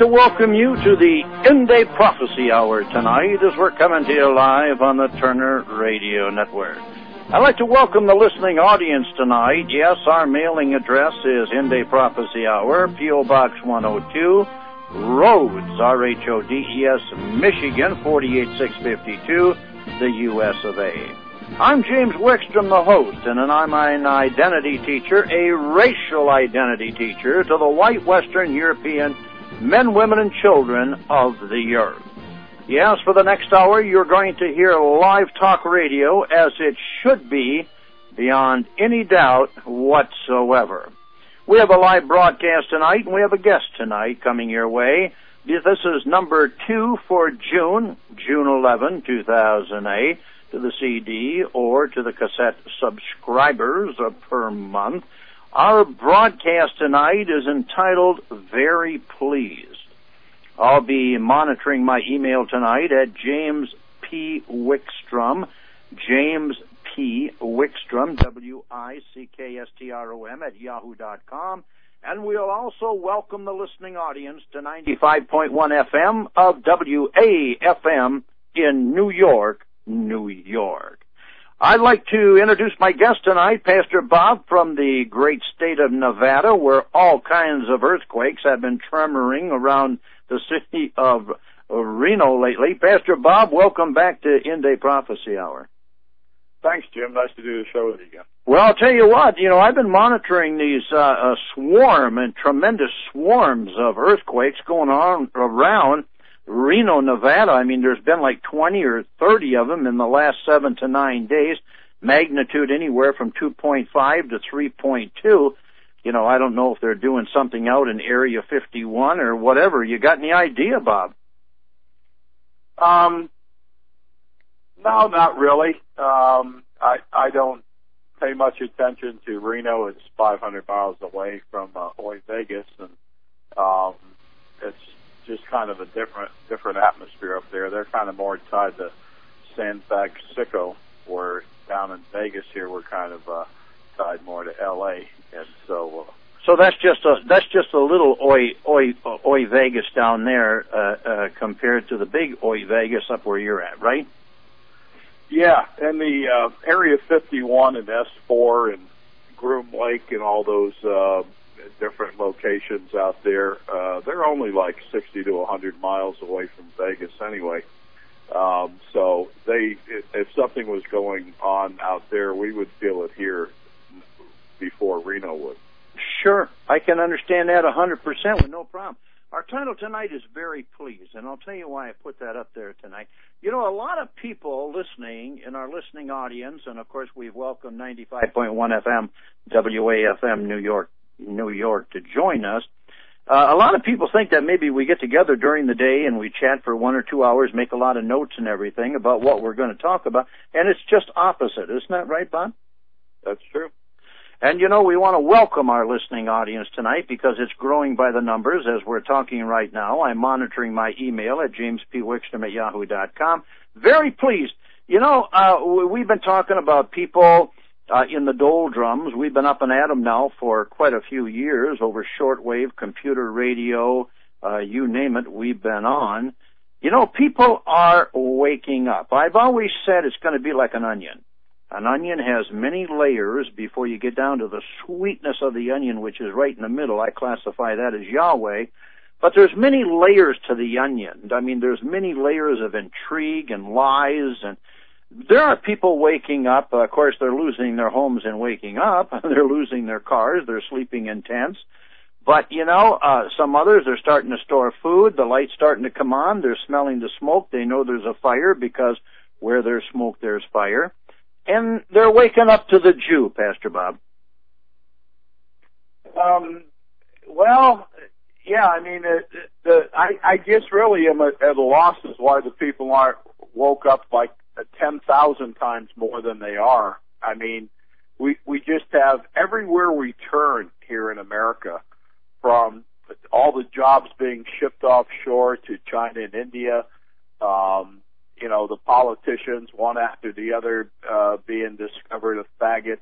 To welcome you to the End Day Prophecy Hour tonight as we're coming to you live on the Turner Radio Network. I'd like to welcome the listening audience tonight. Yes, our mailing address is End Day Prophecy Hour, P.O. Box 102, Rhodes, R-H-O-D-E-S, Michigan, 48652, the U.S. of A. I'm James Wickstrom, the host, and an I'm an identity teacher, a racial identity teacher to the white Western European men, women, and children of the earth. Yes, for the next hour, you're going to hear live talk radio as it should be, beyond any doubt whatsoever. We have a live broadcast tonight, and we have a guest tonight coming your way. This is number two for June, June 11, 2008, to the CD or to the cassette subscribers uh, per month. Our broadcast tonight is entitled Very Pleased. I'll be monitoring my email tonight at James P. Wickstrom, James P. Wickstrom, W-I-C-K-S-T-R-O-M at yahoo.com. And we'll also welcome the listening audience to 95.1 FM of WAFM in New York, New York. I'd like to introduce my guest tonight, Pastor Bob from the great state of Nevada, where all kinds of earthquakes have been tremoring around the city of Reno lately. Pastor Bob, welcome back to End Day Prophecy Hour. Thanks, Jim. Nice to do the show with you again. Well, I'll tell you what, you know, I've been monitoring these uh, uh, swarm and tremendous swarms of earthquakes going on around Reno, Nevada. I mean, there's been like 20 or 30 of them in the last seven to nine days. Magnitude anywhere from 2.5 to 3.2. You know, I don't know if they're doing something out in Area 51 or whatever. You got any idea, Bob? Um, no, not really. Um, I I don't pay much attention to Reno. It's 500 miles away from uh, Oy Vegas, and um, it's just kind of a different different atmosphere up there. They're kind of more tied to San Francisco, where down in Vegas here we're kind of uh, tied more to L.A. And so. Uh, so that's just a that's just a little Oy Oy Oy Vegas down there uh, uh, compared to the big Oy Vegas up where you're at, right? Yeah, and the uh, Area 51 and S4 and Groom Lake and all those uh, different locations out there. Uh, they're only like 60 to 100 miles away from Vegas anyway. Um, so they, if something was going on out there, we would feel it here before Reno would. Sure, I can understand that 100% with no problem. Our title tonight is Very Pleased, and I'll tell you why I put that up there tonight. You know, a lot of people listening in our listening audience, and of course we've welcomed 95.1 FM, WAFM New York New York to join us. Uh, a lot of people think that maybe we get together during the day and we chat for one or two hours, make a lot of notes and everything about what we're going to talk about, and it's just opposite. Isn't that right, Bob? That's true. And you know, we want to welcome our listening audience tonight because it's growing by the numbers as we're talking right now. I'm monitoring my email at jamespwickstrom at yahoo.com. Very pleased. You know, uh, we've been talking about people uh, in the doldrums. We've been up and at them now for quite a few years over shortwave, computer radio, uh, you name it, we've been on. You know, people are waking up. I've always said it's going to be like an onion. An onion has many layers before you get down to the sweetness of the onion, which is right in the middle. I classify that as Yahweh. But there's many layers to the onion. I mean, there's many layers of intrigue and lies and there are people waking up. Uh, of course, they're losing their homes and waking up. they're losing their cars. They're sleeping in tents. But you know, uh, some others are starting to store food. The light's starting to come on. They're smelling the smoke. They know there's a fire because where there's smoke, there's fire. And they're waking up to the Jew, Pastor Bob. Um, well, yeah, I mean, it, the, I, I guess really am at, at a loss as why the people aren't woke up like 10,000 times more than they are. I mean, we, we just have everywhere we turn here in America from all the jobs being shipped offshore to China and India, um, you know, the politicians one after the other, uh, being discovered a faggot,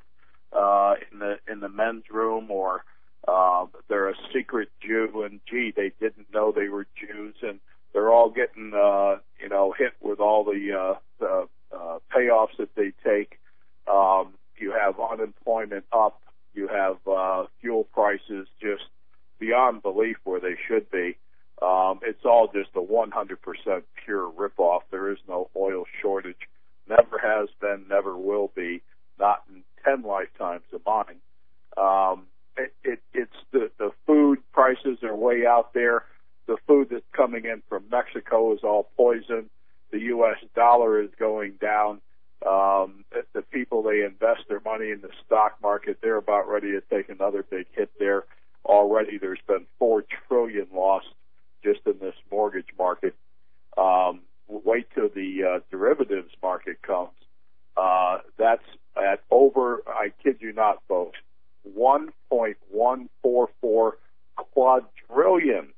uh, in the, in the men's room or, Um, they're a secret Jew, and gee, they didn't know they were Jews, and they're all getting, uh, you know, hit with all the, uh, the uh, payoffs that they take. Um, you have unemployment up. You have uh, fuel prices just beyond belief where they should be. Um, it's all just a 100% pure ripoff. There is no oil shortage. Never has been, never will be, not in 10 lifetimes of mine. Um, it, it, it's the, the food prices are way out there. The food that's coming in from Mexico is all poison. The U.S. dollar is going down. Um, the people they invest their money in the stock market, they're about ready to take another big hit there. Already, there's been four trillion lost just in this mortgage market. Um, wait till the uh, derivatives market comes. Uh, that's at over, I kid you not, folks, 1.144 quadrillion.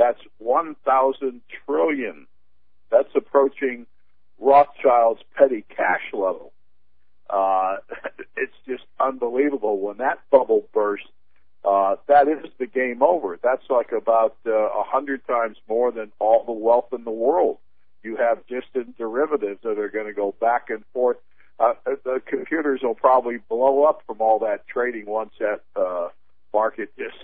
That's 1,000 trillion. That's approaching Rothschild's petty cash level. Uh, it's just unbelievable. When that bubble bursts, uh, that is the game over. That's like about uh, a uh, hundred times more than all the wealth in the world you have in derivatives that are going to go back and forth. Uh, the computers will probably blow up from all that trading once that uh, market just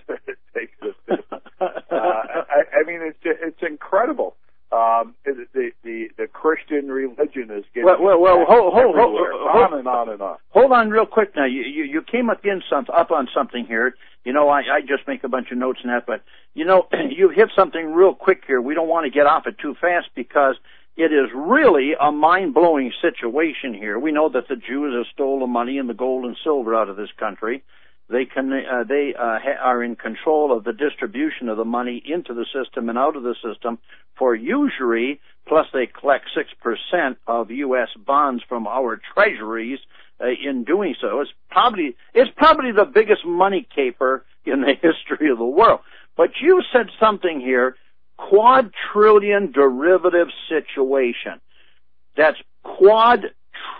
takes a. uh, I, I mean, it's it's incredible um, the, the the Christian religion is getting well, well, well hold, hold, hold, hold, on and on and on. Hold on, real quick now. You you, you came up in some up on something here. You know, I I just make a bunch of notes in that, but you know, you hit something real quick here. We don't want to get off it too fast because it is really a mind blowing situation here. We know that the Jews have stolen the money and the gold and silver out of this country. They can uh, they uh, ha- are in control of the distribution of the money into the system and out of the system for usury. Plus, they collect six percent of U.S. bonds from our treasuries. Uh, in doing so, it's probably it's probably the biggest money caper in the history of the world. But you said something here: quadrillion derivative situation. That's quad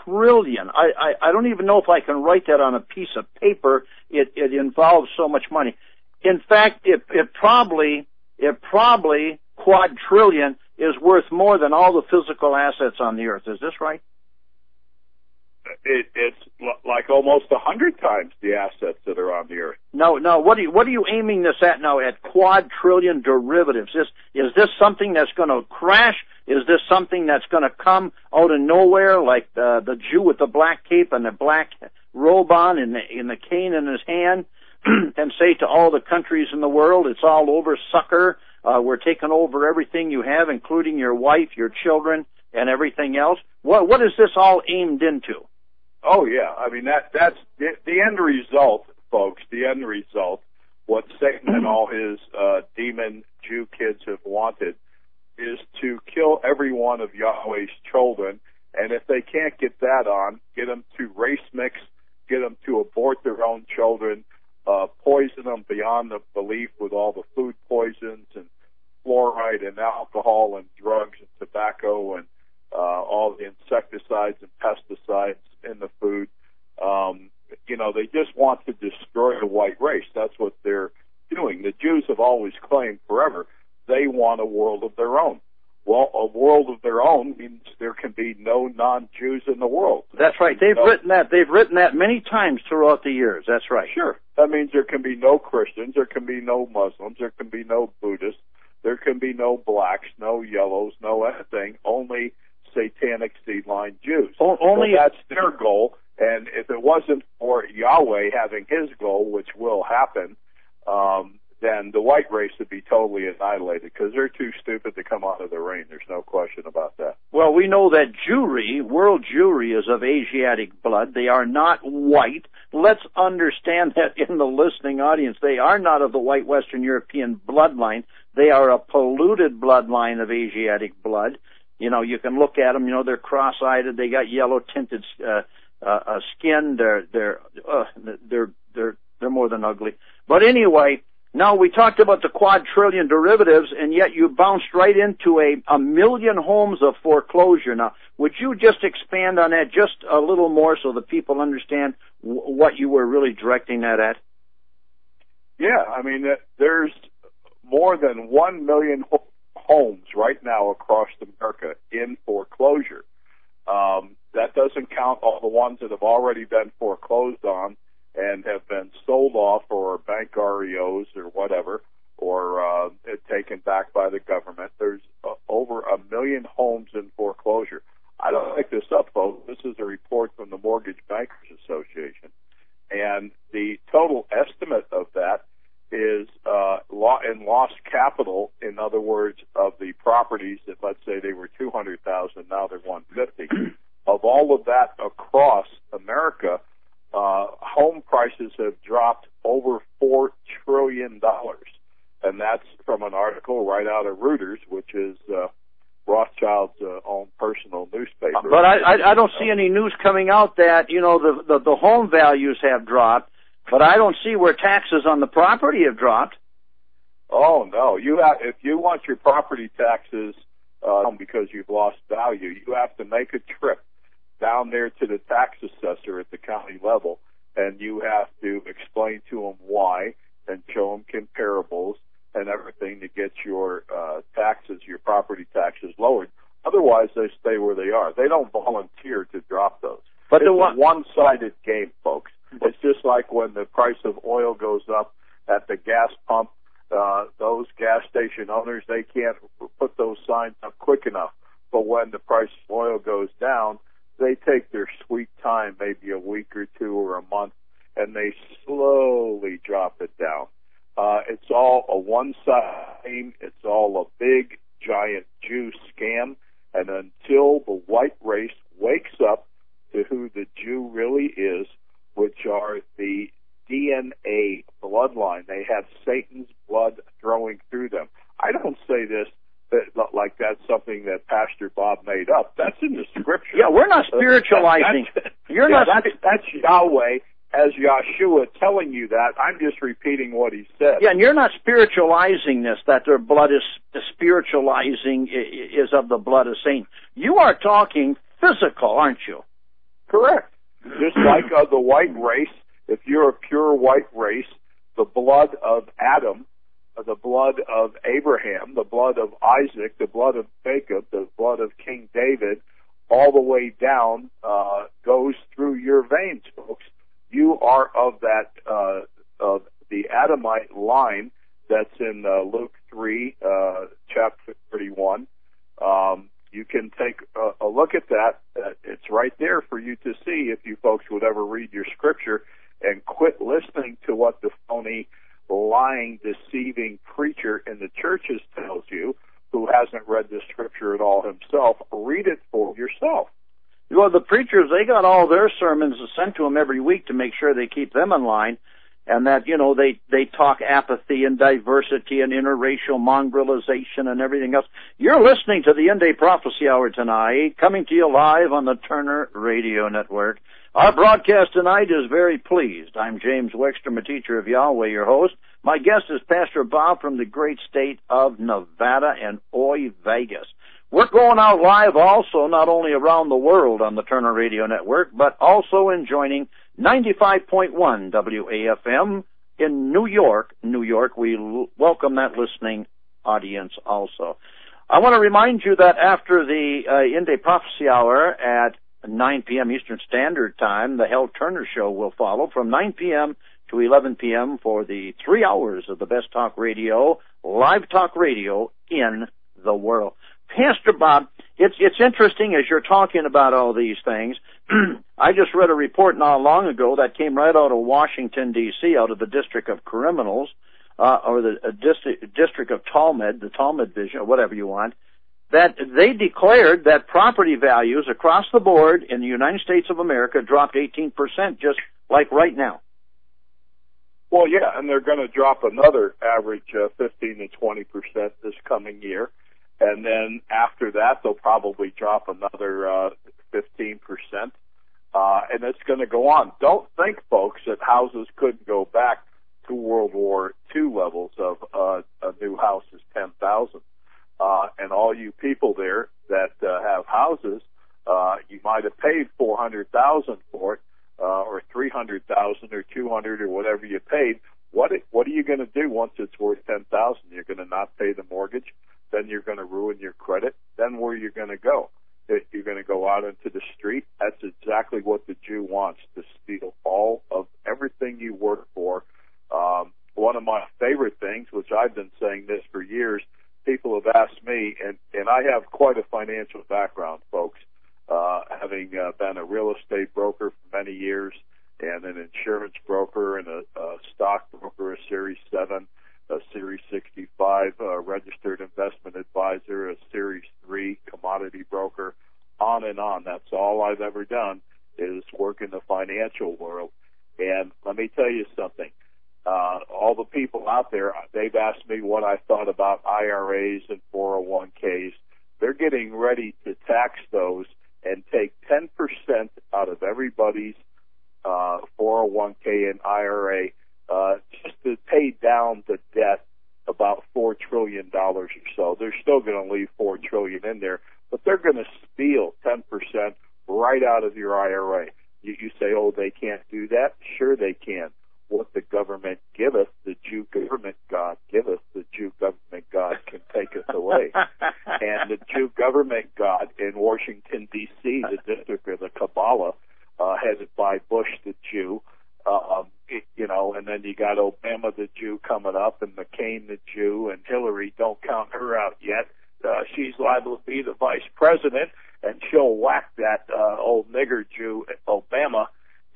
trillion. I, I, I don't even know if I can write that on a piece of paper. It, it involves so much money. In fact, it, it probably, it probably quadrillion is worth more than all the physical assets on the earth. Is this right? It, it's like almost a hundred times the assets that are on the earth. No, no. What are you what are you aiming this at now? At quadrillion derivatives? Is is this something that's going to crash? Is this something that's going to come out of nowhere, like the the Jew with the black cape and the black robe on, and the in the cane in his hand, and say to all the countries in the world, "It's all over, sucker. Uh, we're taking over everything you have, including your wife, your children, and everything else." What what is this all aimed into? Oh yeah, I mean that that's the, the end result, folks. The end result, what Satan and all his uh, demon Jew kids have wanted is to kill every one of Yahweh's children. And if they can't get that on, get them to race mix, get them to abort their own children, uh, poison them beyond the belief with all the food poisons and fluoride and alcohol and drugs and tobacco and uh, all the insecticides and pesticides in the food. Um, you know, they just want to destroy the white race. That's what they're doing. The Jews have always claimed forever they want a world of their own. Well, a world of their own means there can be no non-Jews in the world. That's right. They've no, written that. They've written that many times throughout the years. That's right. Sure. That means there can be no Christians, there can be no Muslims, there can be no Buddhists, there can be no blacks, no yellows, no anything. Only satanic seed line Jews. O- only so that's their goal. And if it wasn't for Yahweh having His goal, which will happen, um, then the white race would be totally annihilated because they're too stupid to come out of the rain. There's no question about that. Well, we know that Jewry, world Jewry, is of Asiatic blood. They are not white. Let's understand that in the listening audience. They are not of the white Western European bloodline. They are a polluted bloodline of Asiatic blood. You know, you can look at them. You know, they're cross-eyed. They got yellow tinted uh, uh, uh, skin. They're they're uh, they're they're they're more than ugly. But anyway, now we talked about the quadrillion derivatives, and yet you bounced right into a, a million homes of foreclosure. Now, would you just expand on that just a little more so that people understand w- what you were really directing that at? Yeah, I mean, there's more than one million homes right now across America in foreclosure. Um, that doesn't count all the ones that have already been foreclosed on and have been sold off or bank REOs or whatever, or uh, taken back by the government. There's uh, over a million homes in foreclosure. I don't make this up, folks. This is a report from the Mortgage Bankers Association, and the total estimate of that is uh, in lost capital. In other words, of the properties that let's say they were two hundred thousand, now they're one fifty. of all of that across America, uh, home prices have dropped over four trillion dollars, and that's from an article right out of Reuters, which is uh, Rothschild's uh, own personal newspaper. But I, I, don't see any news coming out that you know the, the the home values have dropped, but I don't see where taxes on the property have dropped. Oh no, you have if you want your property taxes uh, because you've lost value, you have to make a trip down there to the tax assessor at the county level, and you have to explain to them why and show them comparables and everything to get your uh, taxes, your property taxes lowered. Otherwise, they stay where they are. They don't volunteer to drop those. But it's one- a one-sided game, folks. It's just like when the price of oil goes up at the gas pump. Uh, those gas station owners, they can't put those signs up quick enough. But when the price of oil goes down, they take their sweet time, maybe a week or two or a month, and they slowly drop it down. Uh, it's all a one-sided game. It's all a big, giant Jew scam. And until the white race wakes up to who the Jew really is, which are the DNA bloodline, they have Satan's blood flowing through them. I don't say this that, like that's something that Pastor Bob made up. That's in the scripture. Yeah, we're not uh, spiritualizing. That's, You're yeah, not. That's, that's Yahweh as Yeshua telling you that. I'm just repeating what he said. Yeah, and you're not spiritualizing this. That their blood is the spiritualizing is of the blood of saints. You are talking physical, aren't you? Correct. Just like uh, the white race, if you're a pure white race, the blood of Adam the blood of Abraham, the blood of Isaac, the blood of Jacob, the blood of King David, all the way down uh, goes through your veins, folks. You are of that uh, of the Adamite line that's in uh, Luke three, uh, chapter thirty-one. Um, you can take a, a look at that. Uh, it's right there for you to see if you folks would ever read your scripture and quit listening to what the phony lying, deceiving preacher in the churches tells you, who hasn't read the scripture at all himself, read it for yourself. Well, the preachers, they got all their sermons sent to them every week to make sure they keep them in line. And that, you know, they, they talk apathy and diversity and interracial mongrelization and everything else. You're listening to the End Day Prophecy Hour tonight, coming to you live on the Turner Radio Network. Our broadcast tonight is very pleased. I'm James Wickstrom, a teacher of Yahweh, your host. My guest is Pastor Bob from the great state of Nevada and Oy Vegas. We're going out live also, not only around the world on the Turner Radio Network, but also in joining 95.1 WAFM in New York, New York. We l- welcome that listening audience also. I want to remind you that after the uh, End Prophecy Hour at 9 p.m. Eastern Standard Time, the Hal Turner Show will follow from 9 p.m. to 11 p.m. for the three hours of the best talk radio, live talk radio in the world. Pastor Bob, it's it's interesting as you're talking about all these things. I just read a report not long ago that came right out of Washington D.C., out of the District of Criminals, uh, or the uh, district, District of Talmud, the Talmud Division, or whatever you want, that they declared that property values across the board in the United States of America dropped 18% just like right now. Well, yeah, and they're going to drop another average uh, 15 to 20 percent this coming year, and then after that they'll probably drop another uh, 15 percent, uh, and it's going to go on. Don't think, folks, that houses couldn't go back to World War II levels of uh, a new house is 10,000 uh, and all you people there that uh, have houses, uh, you might have paid four hundred thousand for it, uh, or three hundred thousand, or two hundred, or whatever you paid. what what are you going to do once it's worth ten thousand? You're going to not pay the mortgage, then you're going to ruin your credit. Then where are you going to go? You're going to go out into the street. That's exactly what the Jew wants to steal all of everything you work for. Um, one of my favorite things, which I've been saying this for years, people have asked me, and and I have quite a financial background, folks, uh, having uh, been a real estate broker for many years and an insurance broker and a, a stock broker, a Series 7, a Series 65 uh, registered investment advisor, a Series 3 commodity broker, on and on. That's all I've ever done is work in the financial world. And let me tell you something. Uh, all the people out there, they've asked me what I thought about IRAs and 401ks. They're getting ready to tax those and take 10% out of everybody's uh, 401k and IRA uh, just to pay down the debt about four trillion dollars or so. They're still going to leave four trillion in there, but they're going to steal 10% right out of your IRA. You, you say, oh, they can't do that? Sure, they can. What the government giveth, the Jew government God giveth, the Jew government God can take us away. and the Jew government God in Washington D.C., the district of the Kabbalah, uh, headed by Bush the Jew. Uh, um, you know, and then you got Obama the Jew coming up, and McCain the Jew, and Hillary. Don't count her out yet. Uh, she's liable to be the vice president, and she'll whack that uh, old nigger Jew, Obama.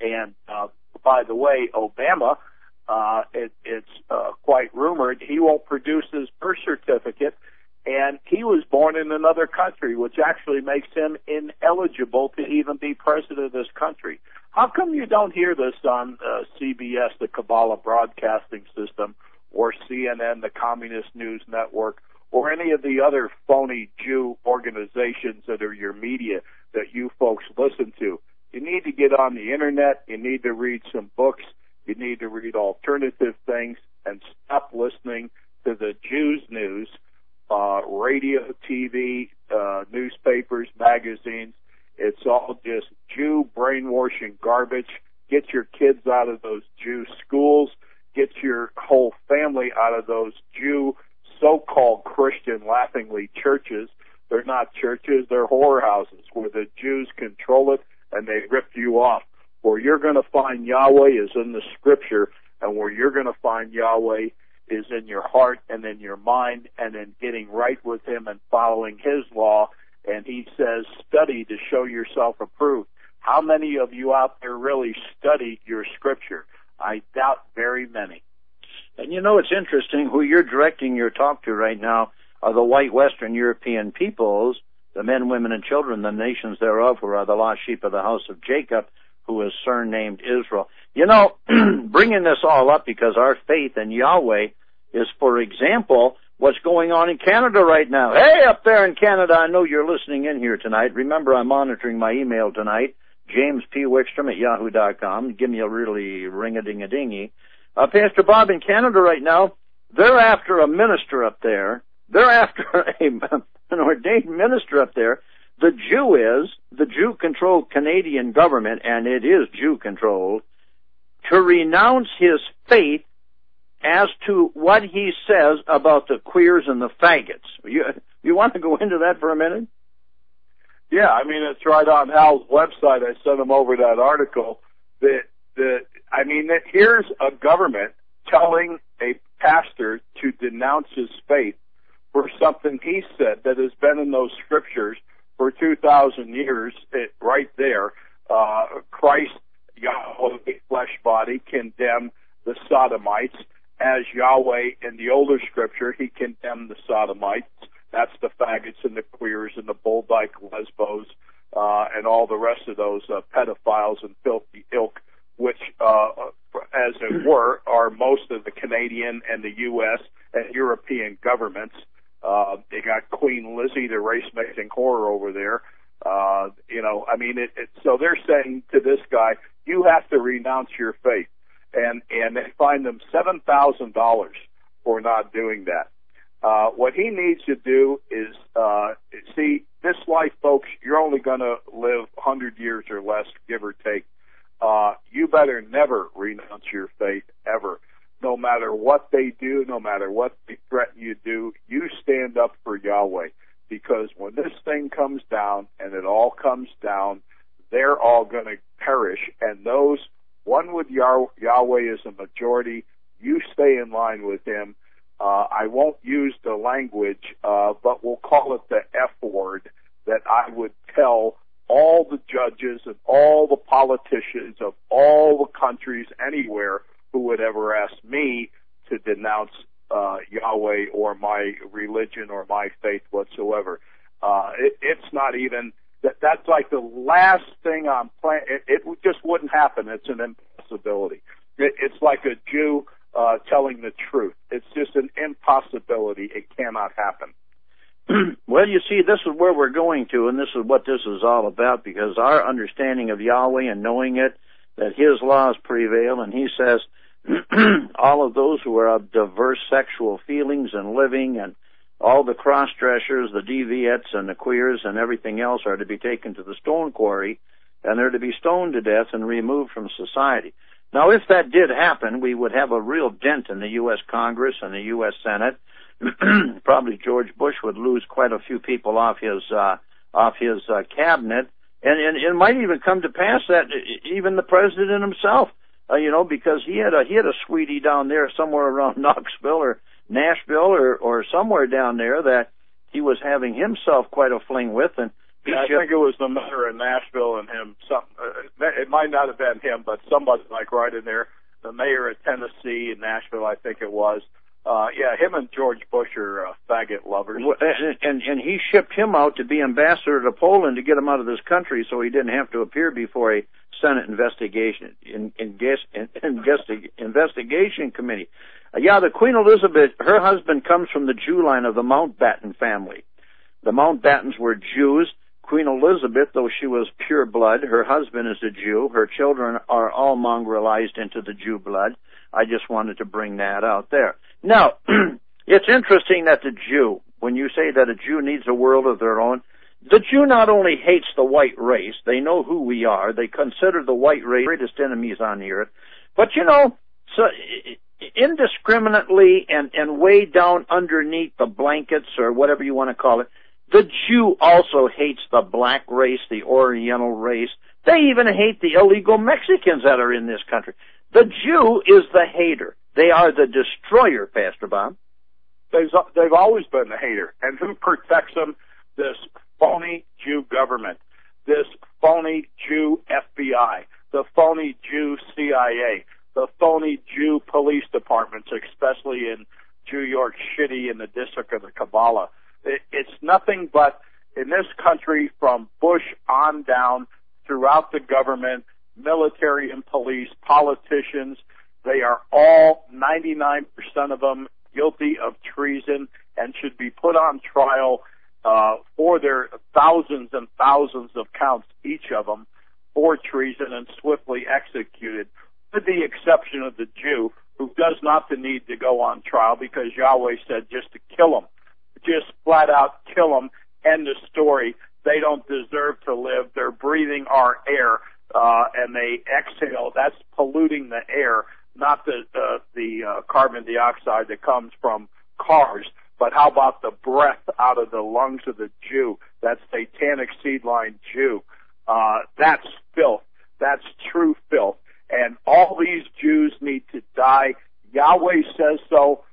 And uh, by the way, Obama, uh, it, it's uh, quite rumored he won't produce his birth certificate and he was born in another country, which actually makes him ineligible to even be president of this country. How come you don't hear this on uh, CBS, the Kabbalah Broadcasting System, or CNN, the Communist News Network, or any of the other phony Jew organizations that are your media that you folks listen to? You need to get on the internet. You need to read some books. You need to read alternative things and stop listening to the Jews news uh, radio, TV, uh, newspapers, magazines. It's all just Jew brainwashing garbage. Get your kids out of those Jew schools. Get your whole family out of those Jew so-called Christian laughingly churches. They're not churches, they're whorehouses where the Jews control it and they rip you off. Where you're going to find Yahweh is in the scripture and where you're going to find Yahweh is in your heart and in your mind and in getting right with Him and following His law. And He says, study to show yourself approved. How many of you out there really study your scripture? I doubt very many. And you know, it's interesting who you're directing your talk to right now are the white Western European peoples, the men, women, and children, the nations thereof, who are the lost sheep of the house of Jacob, who is surnamed Israel. You know, bringing this all up because our faith in Yahweh is, for example, what's going on in Canada right now. Hey, up there in Canada, I know you're listening in here tonight. Remember, I'm monitoring my email tonight, James P. Wickstrom at yahoo.com. Give me a really ring-a-ding-a-dingy. Uh, Pastor Bob, in Canada right now, they're after a minister up there. They're after a, an ordained minister up there. The Jew is, the Jew-controlled Canadian government, and it is Jew-controlled, to renounce his faith as to what he says about the queers and the faggots. You, you want to go into that for a minute? Yeah, I mean it's right on Hal's website. I sent him over that article. That the I mean that here's a government telling a pastor to denounce his faith for something he said that has been in those scriptures for two thousand years. It, right there, uh, Christ, Yahweh, flesh body, condemned the Sodomites as Yahweh in the older scripture, he condemned the sodomites. That's the faggots and the queers and the bull dyke lesbos, uh, and all the rest of those uh, pedophiles and filthy ilk, which, uh, as it were, are most of the Canadian and the U.S. and European governments. Uh, they got Queen Lizzie, the race mixing whore over there. Uh, you know, I mean, it, it, so they're saying to this guy, you have to renounce your faith and and they find them seven thousand dollars for not doing that. Uh, what he needs to do is uh, see this life, folks. You're only going to live 100 years or less, give or take. Uh, you better never renounce your faith ever. no matter what they do, no matter what they threaten you to do, you stand up for Yahweh. Because when this thing comes down and it all comes down, they're all going to perish. And those, one with Yahweh as a majority, you stay in line with him. Uh, I won't use the language, uh, but we'll call it the F word that I would tell all the judges and all the politicians of all the countries anywhere who would ever ask me to denounce uh, Yahweh or my religion or my faith whatsoever. Uh, it, it's not even that. That's like the last thing I'm planning. It, it just wouldn't happen. It's an impossibility. It, it's like a Jew uh, telling the truth. It's just an impossibility. It cannot happen. well, you see, this is where we're going to, and this is what this is all about, because our understanding of Yahweh and knowing it, that His laws prevail, and He says, all of those who are of diverse sexual feelings and living, and all the cross-dressers, the deviates, and the queers, and everything else are to be taken to the stone quarry, and they're to be stoned to death and removed from society. Now, if that did happen, we would have a real dent in the U.S. Congress and the U.S. Senate, probably George Bush would lose quite a few people off his uh, off his uh, cabinet, and, and it might even come to pass that even the president himself, uh, you know, because he had a he had a sweetie down there somewhere around Knoxville or Nashville or or somewhere down there that he was having himself quite a fling with, and yeah, I think it was the mayor in Nashville and him. Some uh, it might not have been him, but somebody like right in there. The mayor of Tennessee in Nashville, I think it was uh, yeah, him and George Bush are uh, faggot lovers. And, and and he shipped him out to be ambassador to Poland to get him out of this country, so he didn't have to appear before a Senate investigation in, in, in, investi, investigation committee. Uh, yeah, the Queen Elizabeth, her husband comes from the Jew line of the Mountbatten family. The Mountbattens were Jews. Queen Elizabeth, though she was pure blood, her husband is a Jew. Her children are all mongrelized into the Jew blood. I just wanted to bring that out there. Now, it's interesting that the Jew, when you say that a Jew needs a world of their own, the Jew not only hates the white race, they know who we are, they consider the white race greatest enemies on the earth, but you know, so indiscriminately and, and way down underneath the blankets or whatever you want to call it, the Jew also hates the black race, the Oriental race. They even hate the illegal Mexicans that are in this country. The Jew is the hater. They are the destroyer, Pastor Bob. They've, they've always been the hater. And who protects them? This phony Jew government, this phony Jew FBI, the phony Jew CIA, the phony Jew police departments, especially in New York City in the District of the Kabbalah. It's nothing but in this country from Bush on down throughout the government, military and police, politicians, they are all 99% of them guilty of treason and should be put on trial uh, for their thousands and thousands of counts, each of them, for treason and swiftly executed, with the exception of the Jew, who does not the need to go on trial because Yahweh said just to kill him. Just flat out kill them. End the story. They don't deserve to live. They're breathing our air, uh, and they exhale. That's polluting the air not the uh, the uh, carbon dioxide that comes from cars, but how about the breath out of the lungs of the Jew, that satanic seed line Jew? Uh, that's filth. That's true filth. And all these Jews need to die. Yahweh says so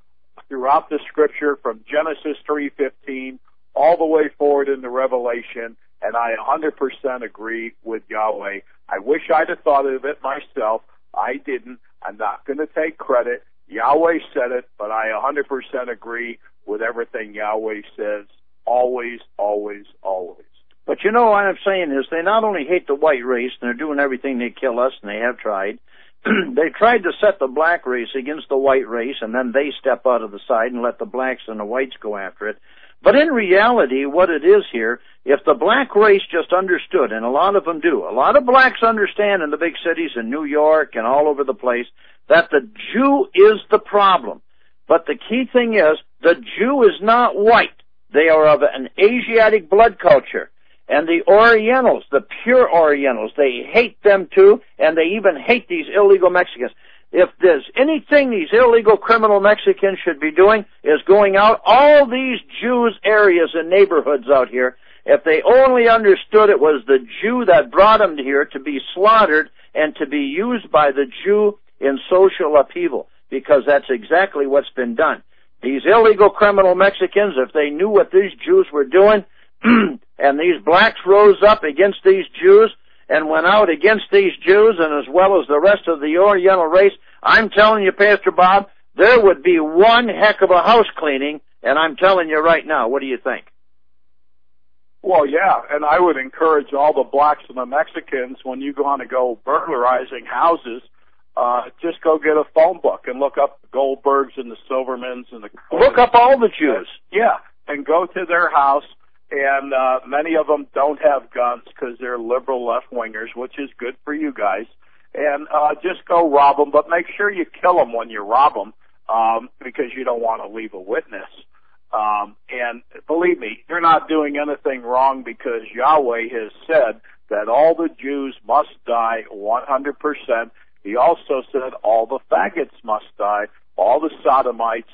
throughout the scripture from Genesis 3:15 all the way forward in the Revelation, and I 100% agree with Yahweh. I wish I'd have thought of it myself. I didn't. I'm not going to take credit. Yahweh said it, but I 100% agree with everything Yahweh says. Always, always, always. But you know what I'm saying is they not only hate the white race and they're doing everything to kill us, and they have tried. they tried to set the black race against the white race, and then they step out of the side and let the blacks and the whites go after it. But in reality, what it is here, if the black race just understood, and a lot of them do, a lot of blacks understand in the big cities in New York and all over the place, that the Jew is the problem. But the key thing is, the Jew is not white. They are of an Asiatic blood culture. And the Orientals, the pure Orientals, they hate them too, and they even hate these illegal Mexicans. if there's anything these illegal criminal Mexicans should be doing is going out all these Jews areas and neighborhoods out here. If they only understood it was the Jew that brought them here to be slaughtered and to be used by the Jew in social upheaval, because that's exactly what's been done. These illegal criminal Mexicans, if they knew what these Jews were doing, and these blacks rose up against these Jews and went out against these Jews and as well as the rest of the Oriental race, I'm telling you, Pastor Bob, there would be one heck of a house cleaning, and I'm telling you right now, what do you think? Well, yeah, and I would encourage all the blacks and the Mexicans when you want to go burglarizing houses, uh, just go get a phone book and look up the Goldbergs and the Silvermans and the look up all the Jews. Yeah, and go to their house and uh, many of them don't have guns because they're liberal left wingers, which is good for you guys. And uh, just go rob them, but make sure you kill them when you rob them um, because you don't want to leave a witness. Um, and believe me, you're not doing anything wrong because Yahweh has said that all the Jews must die 100%. He also said all the faggots must die, all the sodomites,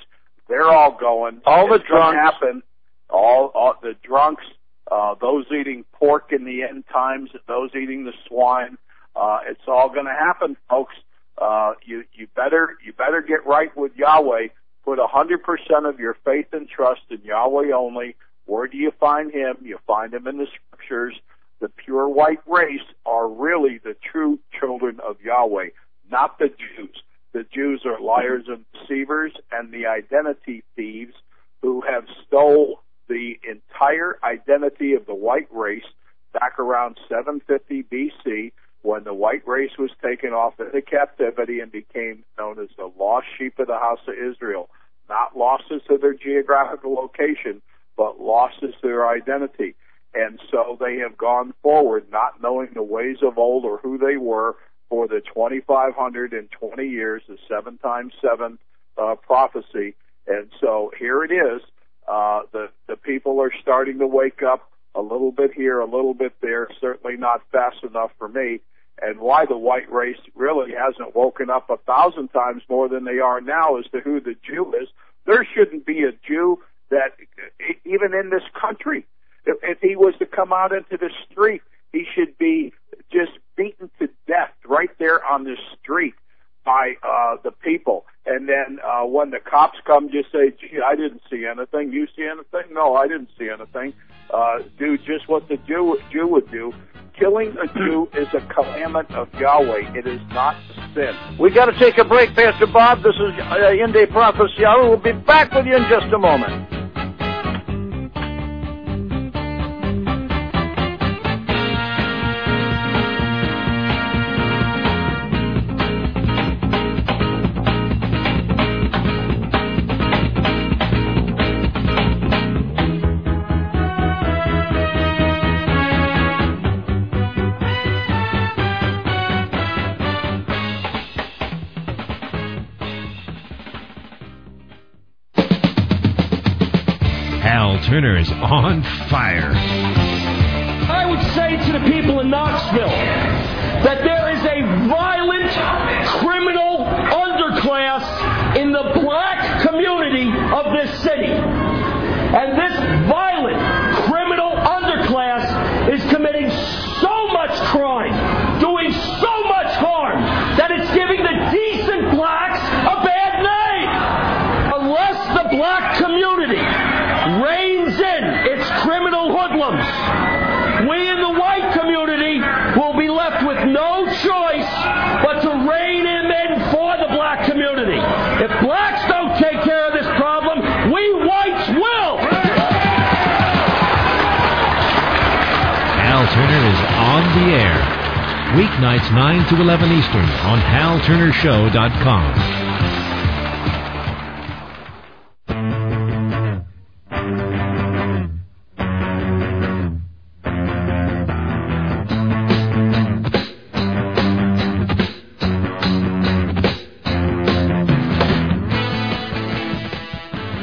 they're all going. All the drunks. Happen all, all the drunks, uh, those eating pork in the end times, those eating the swine. Uh, it's all going to happen, folks. Uh, you you better you better get right with Yahweh. Put a hundred percent of your faith and trust in Yahweh only. Where do you find Him? You find Him in the Scriptures. The pure white race are really the true children of Yahweh, not the Jews. The Jews are liars and deceivers and the identity thieves who have stole the entire identity of the white race back around 750 BC when the white race was taken off into captivity and became known as the lost sheep of the house of Israel. Not losses to their geographical location, but losses to their identity. And so they have gone forward not knowing the ways of old or who they were for the 2,520 years, the seven times seven uh, prophecy. And so here it is. Uh, the the people are starting to wake up a little bit here, a little bit there. Certainly not fast enough for me. And why the white race really hasn't woken up a thousand times more than they are now as to who the Jew is. There shouldn't be a Jew that even in this country, if, if he was to come out into the street, he should be just beaten to death right there on the street by uh, the people. And then uh, when the cops come, just say, "Gee, I didn't see anything. You see anything? No, I didn't see anything." Uh, do just what the Jew Jew would do. Killing a Jew is a commandment of Yahweh. It is not sin. We got to take a break, Pastor Bob. This is uh, End Day Prophecy We'll be back with you in just a moment. Turner is on fire. I would say to the people in Knoxville that there is a violent criminal underclass in the black community of this city. And this Weeknights 9 to 11 Eastern on HalTurnerShow.com.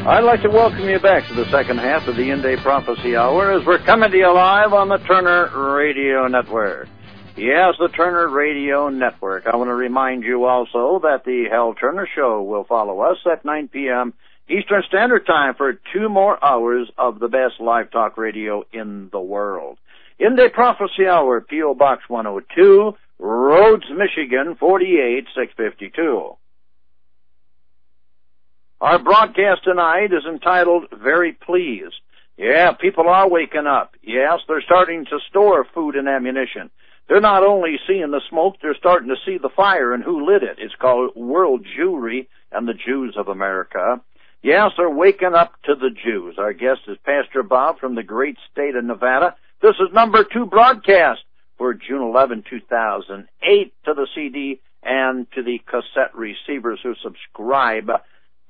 I'd like to welcome you back to the second half of the End Day Prophecy Hour as we're coming to you live on the Turner Radio Network. Yes, the Turner Radio Network. I want to remind you also that the Hal Turner Show will follow us at 9 p.m. Eastern Standard Time for two more hours of the best live talk radio in the world. End Day Prophecy Hour, P.O. Box 102, Rhodes, Michigan, 48652. Our broadcast tonight is entitled Very Pleased. Yeah, people are waking up. Yes, they're starting to store food and ammunition. They're not only seeing the smoke, they're starting to see the fire and who lit it. It's called World Jewry and the Jews of America. Yes, they're waking up to the Jews. Our guest is Pastor Bob from the great state of Nevada. This is number two broadcast for June 11, 2008 to the CD and to the cassette receivers who subscribe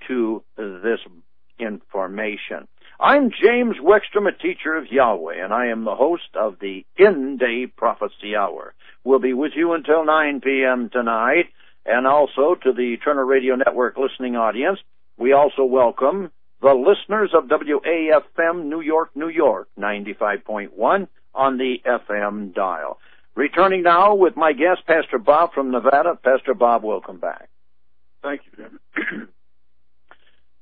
to this information. I'm James Wickstrom, a teacher of Yahweh, and I am the host of the End Day Prophecy Hour. We'll be with you until 9 p.m. tonight, and also to the Turner Radio Network listening audience. We also welcome the listeners of WAFM New York, New York, 95.1 on the FM dial. Returning now with my guest, Pastor Bob from Nevada. Pastor Bob, welcome back. Thank you, Jim.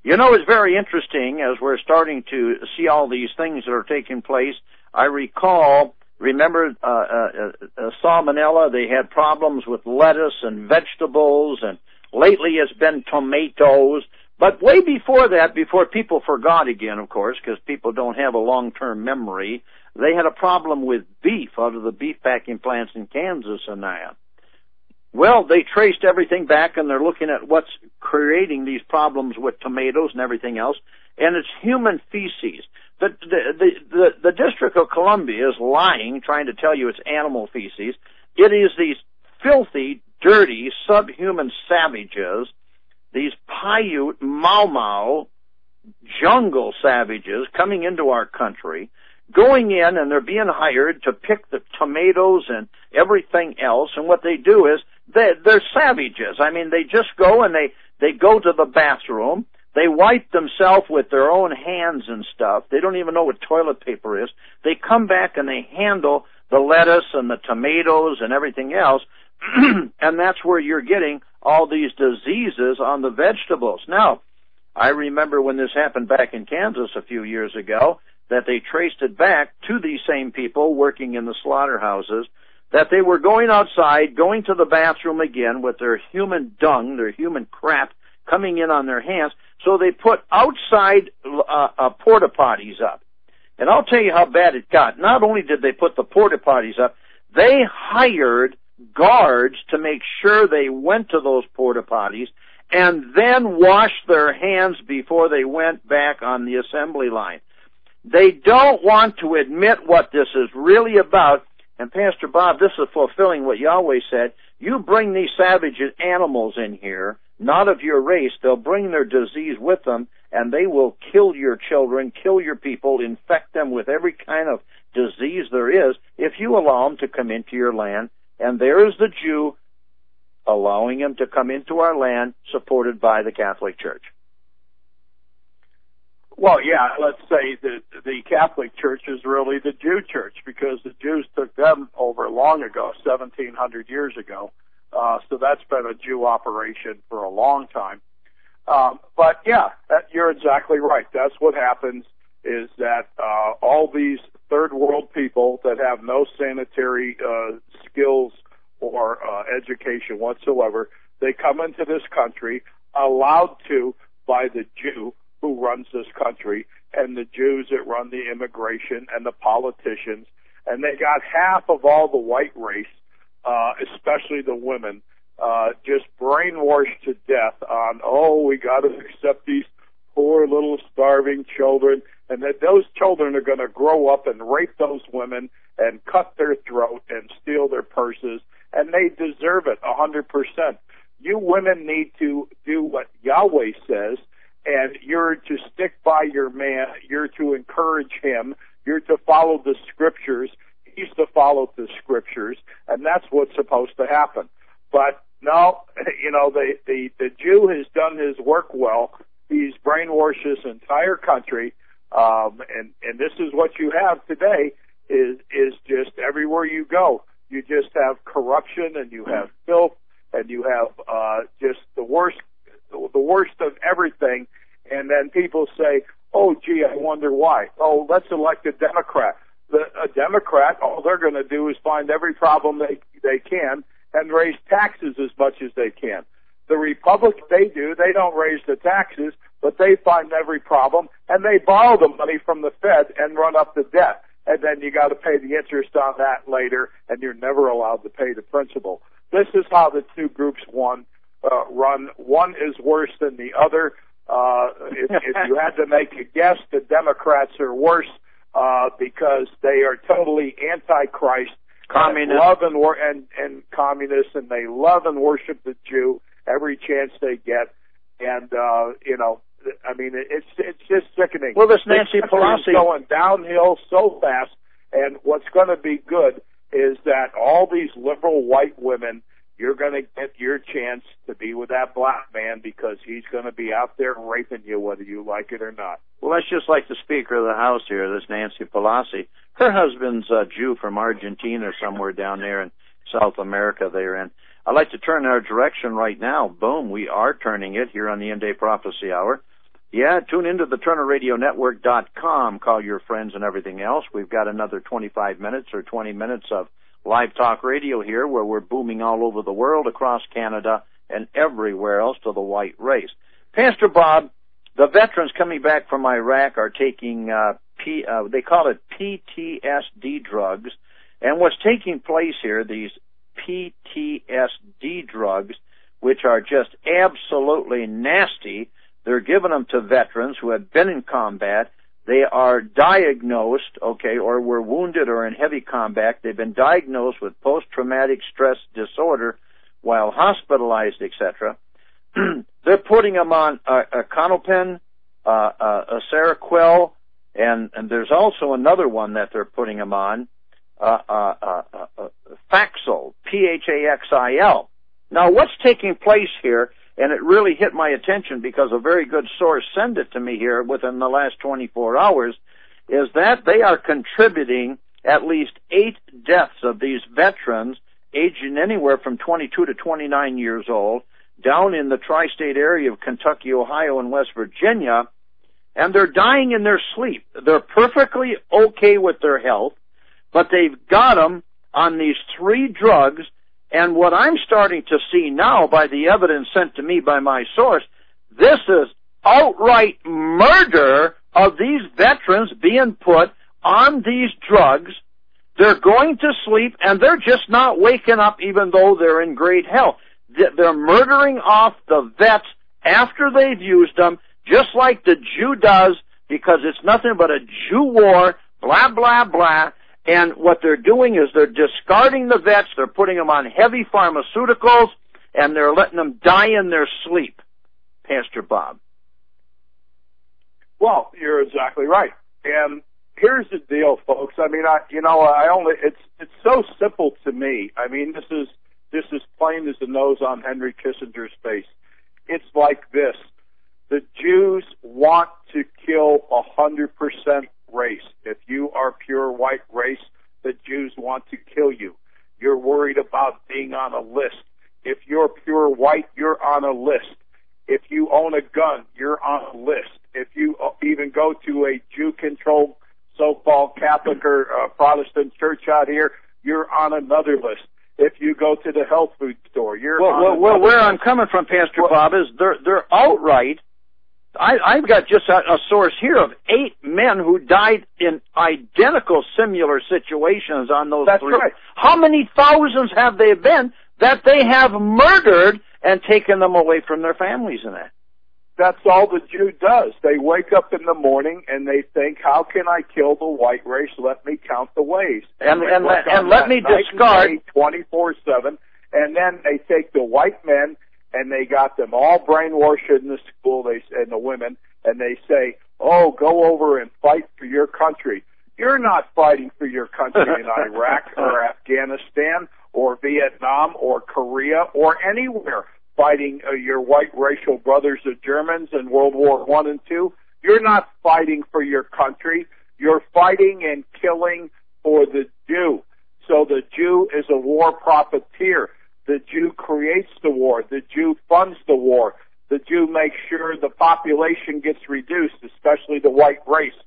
You know, it's very interesting as we're starting to see all these things that are taking place. I recall, remember, uh, uh, uh, salmonella, they had problems with lettuce and vegetables, and lately it's been tomatoes. But way before that, before people forgot again, of course, because people don't have a long-term memory, they had a problem with beef out of the beef packing plants in Kansas and that. Well, they traced everything back and they're looking at what's creating these problems with tomatoes and everything else, and it's human feces. The, the, the, the, District of Columbia is lying, trying to tell you it's animal feces. It is these filthy, dirty, subhuman savages, these Paiute, Mau Mau, jungle savages coming into our country, going in and they're being hired to pick the tomatoes and everything else, and what they do is they, they're savages. I mean, they just go and they, they go to the bathroom. They wipe themselves with their own hands and stuff. They don't even know what toilet paper is. They come back and they handle the lettuce and the tomatoes and everything else. and that's where you're getting all these diseases on the vegetables. Now, I remember when this happened back in Kansas a few years ago that they traced it back to these same people working in the slaughterhouses that they were going outside, going to the bathroom again with their human dung, their human crap coming in on their hands. So they put outside uh, uh, porta potties up. And I'll tell you how bad it got. Not only did they put the porta potties up, they hired guards to make sure they went to those porta potties and then washed their hands before they went back on the assembly line. They don't want to admit what this is really about and Pastor Bob, this is fulfilling what Yahweh said. You bring these savage animals in here, not of your race. They'll bring their disease with them, and they will kill your children, kill your people, infect them with every kind of disease there is if you allow them to come into your land. And there is the Jew allowing him to come into our land, supported by the Catholic Church. Well, yeah, let's say that the Catholic Church is really the Jew Church because the Jews took them over long ago, 1700 years ago. Uh, so that's been a Jew operation for a long time. Um, but yeah, that, you're exactly right. That's what happens is that uh, all these third world people that have no sanitary uh, skills or uh, education whatsoever, they come into this country allowed to by the Jew who runs this country and the Jews that run the immigration and the politicians. And they got half of all the white race, uh, especially the women, uh, just brainwashed to death on, oh, we got to accept these poor little starving children and that those children are going to grow up and rape those women and cut their throat and steal their purses and they deserve it a hundred percent. You women need to do what Yahweh says and you're to stick by your man. You're to encourage him. You're to follow the scriptures. He's to follow the scriptures, and that's what's supposed to happen. But no, you know, the the the Jew has done his work well. He's brainwashed this entire country, um, and and this is what you have today. Is is just everywhere you go. you just have corruption and you have filth and you have uh, just the worst, the worst of everything. And then people say, "Oh, gee, I wonder why." Oh, let's elect a Democrat. The, a Democrat, all they're going to do is find every problem they they can and raise taxes as much as they can. The Republicans, they do, they don't raise the taxes, but they find every problem and they borrow the money from the Fed and run up the debt. And then you got to pay the interest on that later and you're never allowed to pay the principal. This is how the two groups one, uh, run. One is worse than the other. Uh, if, if you had to make a guess, the Democrats are worse, uh, because they are totally anti-Christ Communist. love and, wor- and and communists, and they love and worship the Jew every chance they get. And uh, you know, I mean, it's it's just sickening. Well, this Nancy Pelosi- going downhill so fast, and what's going to be good is that all these liberal white women, you're going to get your chance to be with that black man because he's going to be out there raping you whether you like it or not. Well, that's just like the Speaker of the House here, this Nancy Pelosi. Her husband's a Jew from Argentina or somewhere down there in South America they're in. I'd like to turn our direction right now. Boom, we are turning it here on the End Day Prophecy Hour. Yeah, tune into the TurnerRadioNetwork.com. Call your friends and everything else. We've got another 25 minutes or 20 minutes of live talk radio here where we're booming all over the world, across Canada, and everywhere else to the white race. Pastor Bob, the veterans coming back from Iraq are taking, uh, P, uh, they call it PTSD drugs. And what's taking place here, these PTSD drugs, which are just absolutely nasty, they're giving them to veterans who have been in combat. They are diagnosed, okay, or were wounded or in heavy combat. They've been diagnosed with post-traumatic stress disorder while hospitalized, etc. they're putting them on a, a Klonopin, uh, uh, a Seroquel, and, and there's also another one that they're putting them on, uh, uh, uh, uh, Paxil, P-H-A-X-I-L. Now, what's taking place here, and it really hit my attention because a very good source sent it to me here within the last 24 hours, is that they are contributing at least eight deaths of these veterans aging anywhere from 22 to 29 years old down in the tri-state area of Kentucky, Ohio, and West Virginia, and they're dying in their sleep. They're perfectly okay with their health, but they've got them on these three drugs, and what I'm starting to see now by the evidence sent to me by my source, this is outright murder of these veterans being put on these drugs. They're going to sleep and they're just not waking up even though they're in great health. They're murdering off the vets after they've used them, just like the Jew does, because it's nothing but a Jew war, blah, blah, blah. And what they're doing is they're discarding the vets, they're putting them on heavy pharmaceuticals, and they're letting them die in their sleep. Pastor Bob. Well, you're exactly right. And here's the deal, folks. I mean, I, you know, I only, it's, it's so simple to me. I mean, this is, this is plain as the nose on Henry Kissinger's face. It's like this. The Jews want to kill a hundred percent race. If you are pure white race, the Jews want to kill you. You're worried about being on a list. If you're pure white, you're on a list. If you own a gun, you're on a list. If you uh, even go to a Jew-controlled so-called Catholic or uh, Protestant church out here, you're on another list. If you go to the health food store, you're Well, on well, well where list. I'm coming from, Pastor Well- Bob, is they're they're outright. I, I've got just a, a source here of eight men who died in identical, similar situations on those That's three. right. How many thousands have they been that they have murdered and taken them away from their families and that? That's all the Jew does. They wake up in the morning and they think, "How can I kill the white race? Let me count the ways." And- and let- and let me discard- twenty four seven, and then they take the white men and they got them all brainwashed in the school. They and the women, and they say, "Oh, go over and fight for your country." You're not fighting for your country in Iraq or Afghanistan or Vietnam or Korea or anywhere fighting uh, your white racial brothers, the Germans, in World War One and Two. You're not fighting for your country. You're fighting and killing for the Jew. So the Jew is a war profiteer. The Jew creates the war. The Jew funds the war. The Jew makes sure the population gets reduced, especially the white race.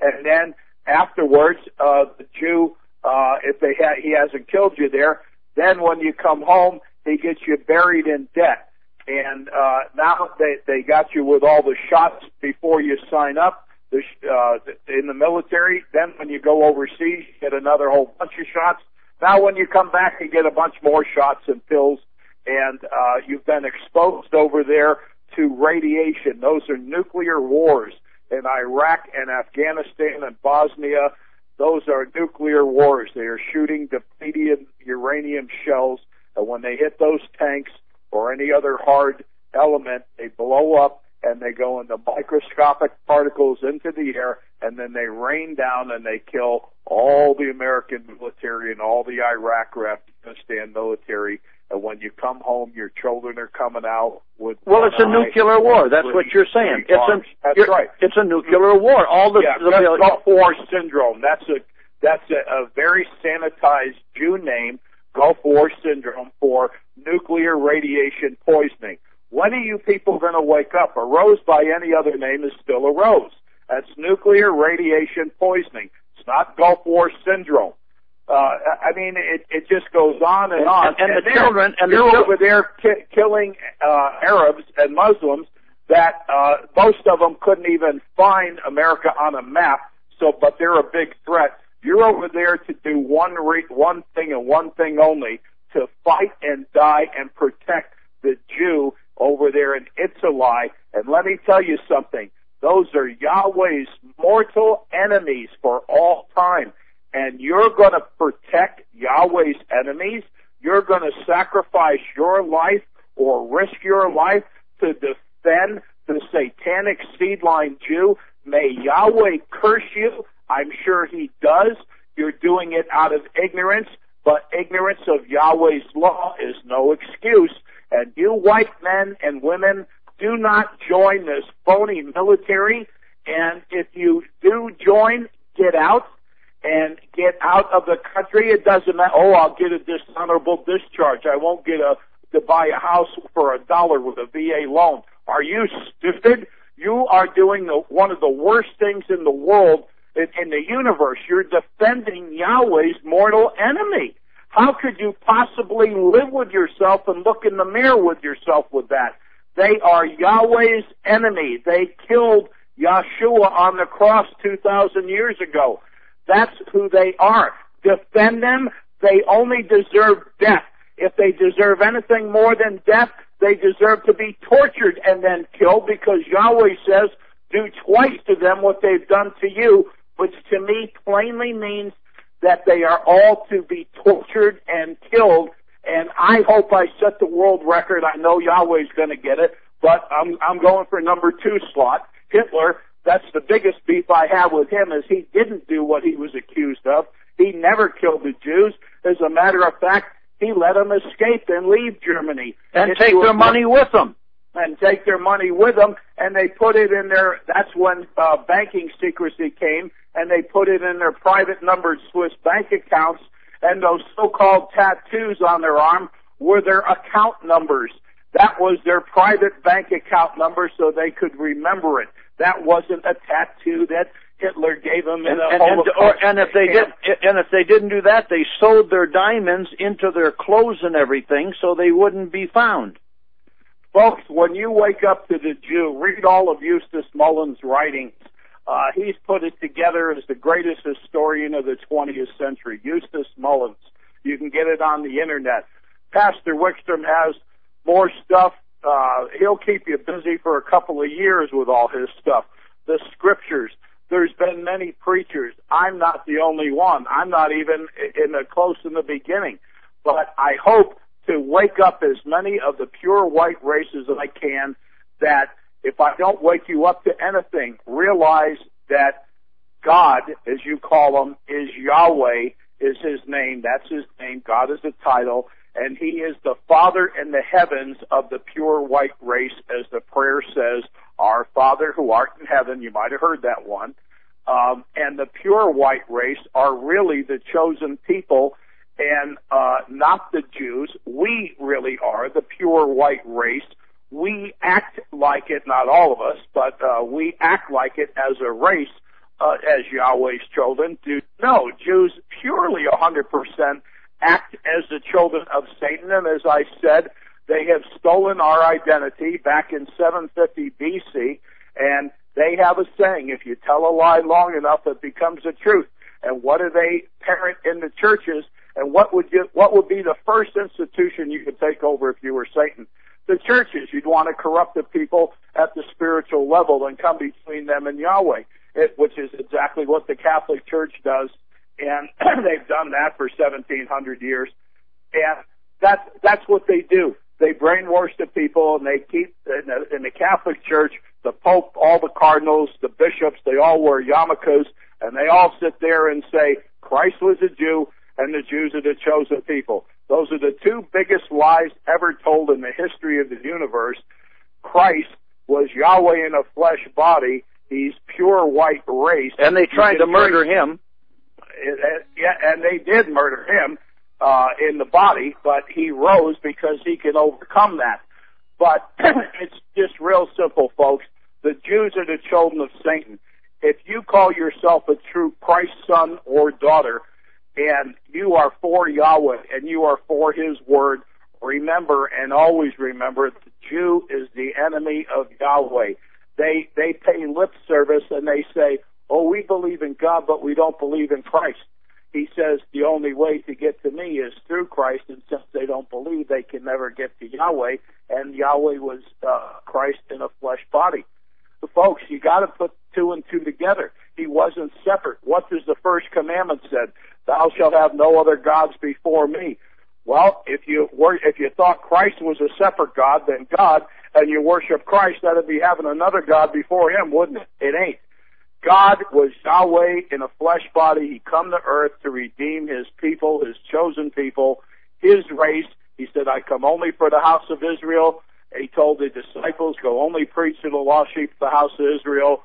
And then afterwards, uh, the Jew, uh, if they ha- he hasn't killed you there, then when you come home, he gets you buried in debt. And uh, now they they got you with all the shots before you sign up the, uh, in the military. Then when you go overseas, you get another whole bunch of shots. Now when you come back, you get a bunch more shots and pills, and uh, you've been exposed over there to radiation. Those are nuclear wars in Iraq and Afghanistan and Bosnia. Those are nuclear wars. They are shooting depleted uranium shells, and when they hit those tanks or any other hard element, they blow up and they go into microscopic particles into the air, and then they rain down and they kill all the American military and all the Iraq or Afghanistan military. And when you come home, your children are coming out with. Well, it's a nuclear war. That's what you're saying. It's a, That's right. It's a nuclear war. All the, yeah, the that's Gulf War syndrome. That's a that's a, a very sanitized Jew name, Gulf War syndrome for nuclear radiation poisoning. When are you people going to wake up? A rose by any other name is still a rose. That's nuclear radiation poisoning. It's not Gulf War syndrome. Uh, I mean, it, it just goes on and, And- on. and- and the they're- children- and the they're chil- over there ki- killing uh, Arabs and Muslims that uh, most of them couldn't even find America on a map. So, but they're a big threat. You're over there to do one re- one thing and one thing only: to fight and die and protect the Jew over there in Itzalai. And let me tell you something: those are Yahweh's mortal enemies for all time. And you're going to protect Yahweh's enemies. You're going to sacrifice your life or risk your life to defend the satanic seedline Jew. May Yahweh curse you. I'm sure he does. You're doing it out of ignorance, but ignorance of Yahweh's law is no excuse. And you white men and women, do not join this phony military. And if you do join, get out and get out of the country. It doesn't matter. Oh, I'll get a dishonorable discharge. I won't get a to buy a house for a dollar with a VA loan. Are you stupid? You are doing the, one of the worst things in the world in, in the universe. You're defending Yahweh's mortal enemy. How could you possibly live with yourself and look in the mirror with yourself with that? They are Yahweh's enemy. They killed Yeshua on the cross 2,000 years ago. That's who they are. Defend them. They only deserve death. If they deserve anything more than death, they deserve to be tortured and then killed because Yahweh says, do twice to them what they've done to you, which to me plainly means that they are all to be tortured and killed. And I hope I set the world record. I know Yahweh's going to get it, but I'm, I'm going for number two slot. Hitler, that's the biggest beef I have with him is he didn't do what he was accused of. He never killed the Jews. As a matter of fact, he let them escape and leave Germany. and take their money with them. and take their money with them, and they put it in their. That's when uh, banking secrecy came, and they put it in their private numbered Swiss bank accounts, and those so-called tattoos on their arm were their account numbers. That was their private bank account number, so they could remember it. That wasn't a tattoo that Hitler gave them in And, a and, and, or, and if they did and if they didn't do that, they sewed their diamonds into their clothes and everything, so they wouldn't be found. Folks, when you wake up to the Jew, read all of Eustace Mullins' writings. Uh, he's put it together as the greatest historian of the 20th century, Eustace Mullins. You can get it on the internet. Pastor Wickstrom has more stuff. Uh, he'll keep you busy for a couple of years with all his stuff. The scriptures. There's been many preachers. I'm not the only one. I'm not even in the close in the beginning. But I hope to wake up as many of the pure white races as I can that if I don't wake you up to anything, realize that God, as you call him, is Yahweh, is his name. That's his name. God is the title. And he is the Father in the heavens of the pure white race, as the prayer says, Our Father who art in heaven. You might have heard that one. Um, and the pure white race are really the chosen people and uh, not the Jews. We really are the pure white race. We act like it, not all of us, but uh, we act like it as a race, uh, as Yahweh's children do. No, Jews purely 100% act as the children of Satan, and as I said, they have stolen our identity back in 750 BC, and they have a saying, if you tell a lie long enough, it becomes the truth. And what do they parent in the churches? And what would you, what would be the first institution you could take over if you were Satan? The churches. You'd want to corrupt the people at the spiritual level and come between them and Yahweh, it, which is exactly what the Catholic Church does. And they've done that for 1700 years. And that's, that's what they do. They brainwash the people and they keep, in the, in the Catholic Church, the Pope, all the cardinals, the bishops, they all wear yarmulkes and they all sit there and say, Christ was a Jew and the Jews are the chosen people. Those are the two biggest lies ever told in the history of the universe. Christ was Yahweh in a flesh body. He's pure white race. And they tried to murder him. Yeah, and they did murder him uh, in the body, but he rose because he can overcome that. But it's just real simple, folks. The Jews are the children of Satan. If you call yourself a true Christ son or daughter, and you are for Yahweh and you are for His word, remember and always remember the Jew is the enemy of Yahweh. They they pay lip service and they say, "Oh, we believe in God, but we don't believe in Christ." He says the only way to get to me is through Christ, and since they don't believe, they can never get to Yahweh. And Yahweh was uh, Christ in a flesh body. So folks, you got to put two and two together. He wasn't separate. What does the first commandment said? Thou shalt have no other gods before me. Well, if you were, if you thought Christ was a separate God than God, and you worship Christ, that'd be having another God before Him, wouldn't it? It ain't. God was Yahweh in a flesh body. He come to earth to redeem His people, His chosen people, His race. He said, I come only for the house of Israel. He told the disciples, go only preach to the lost sheep of the house of Israel.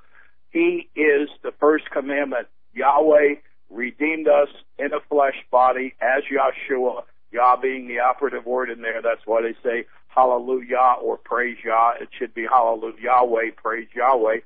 He is the first commandment. Yahweh redeemed us in a flesh body as Yahshua, Yah being the operative word in there. That's why they say hallelujah or praise Yah. It should be hallelujah Yahweh, praise Yahweh.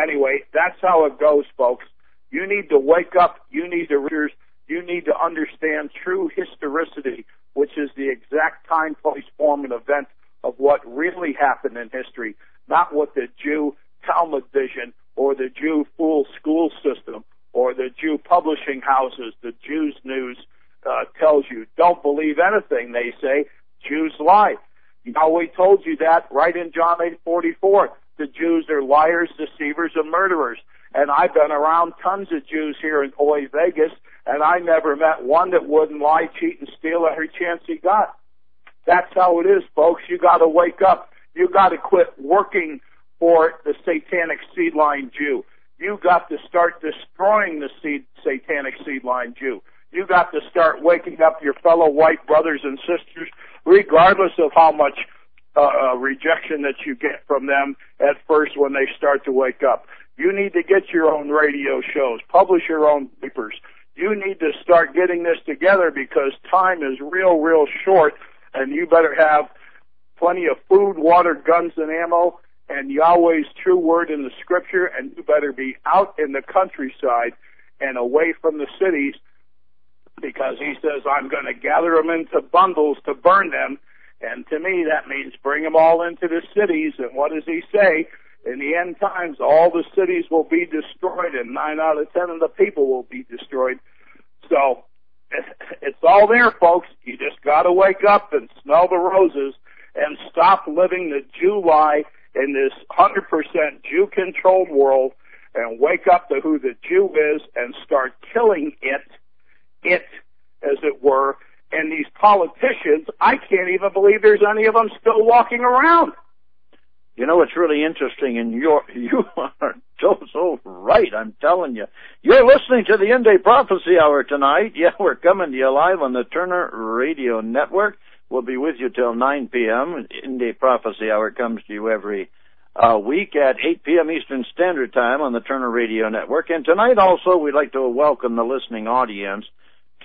Anyway, that's how it goes, folks. You need to wake up. You need to readers. You need to understand true historicity, which is the exact time, place, form, and event of what really happened in history, not what the Jew Talmud vision or the Jew fool school system or the Jew publishing houses, the Jews news uh, tells you. Don't believe anything they say. Jews lie. Yahweh told you that right in John 8:44. The Jews are liars, deceivers, and murderers. And I've been around tons of Jews here in Oy Vegas, and I never met one that wouldn't lie, cheat, and steal every chance he got. That's how it is, folks. You got to wake up. You got to quit working for the satanic seed line Jew. You got to start destroying the seed, satanic seed line Jew. You got to start waking up your fellow white brothers and sisters, regardless of how much uh, uh, rejection that you get from them at first when they start to wake up. You need to get your own radio shows, publish your own papers. You need to start getting this together because time is real, real short, and you better have plenty of food, water, guns, and ammo, and Yahweh's true word in the scripture, and you better be out in the countryside and away from the cities because he says, I'm going to gather them into bundles to burn them. And to me, that means bring them all into the cities. And what does he say? In the end times, all the cities will be destroyed and nine out of ten of the people will be destroyed. So, it's all there, folks. You just gotta wake up and smell the roses and stop living the Jew lie in this 100% Jew controlled world and wake up to who the Jew is and start killing it, it, as it were. And these politicians, I can't even believe there's any of them still walking around. You know what's really interesting, and you're you are so so right. I'm telling you, you're listening to the End Day Prophecy Hour tonight. Yeah, we're coming to you live on the Turner Radio Network. We'll be with you till 9 p.m. End Day Prophecy Hour comes to you every uh, week at 8 p.m. Eastern Standard Time on the Turner Radio Network. And tonight also, we'd like to welcome the listening audience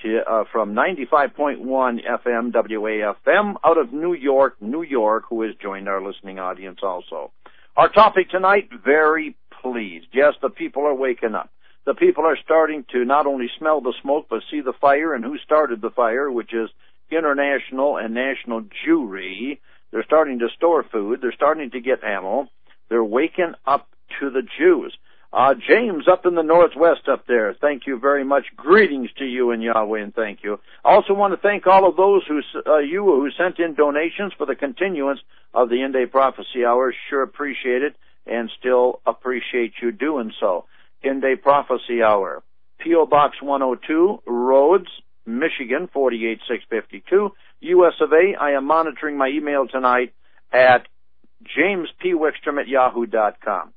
to, uh, from 95.1 FM WAFM out of New York, New York, who has joined our listening audience also. Our topic tonight, very pleased. Yes, the people are waking up. The people are starting to not only smell the smoke, but see the fire and who started the fire, which is international and national Jewry. They're starting to store food. They're starting to get ammo. They're waking up to the Jews. Uh, James up in the Northwest up there, thank you very much. Greetings to you and Yahweh and thank you. Also want to thank all of those who, uh, you who sent in donations for the continuance of the End Day Prophecy Hour. Sure appreciate it and still appreciate you doing so. End Day Prophecy Hour. P.O. Box 102, Rhodes, Michigan 48652, US of A. I am monitoring my email tonight at jamespwickstrom at yahoo.com.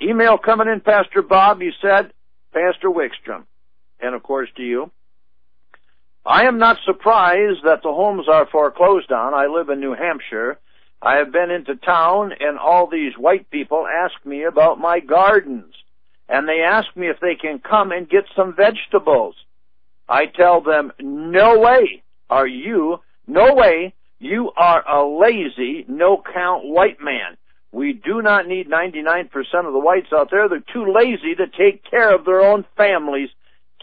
Email coming in, Pastor Bob. You said, Pastor Wickstrom. And of course to you. I am not surprised that the homes are foreclosed on. I live in New Hampshire. I have been into town and all these white people ask me about my gardens. And they ask me if they can come and get some vegetables. I tell them, no way are you, no way, you are a lazy, no count white man. We do not need 99% of the whites out there. They're too lazy to take care of their own families.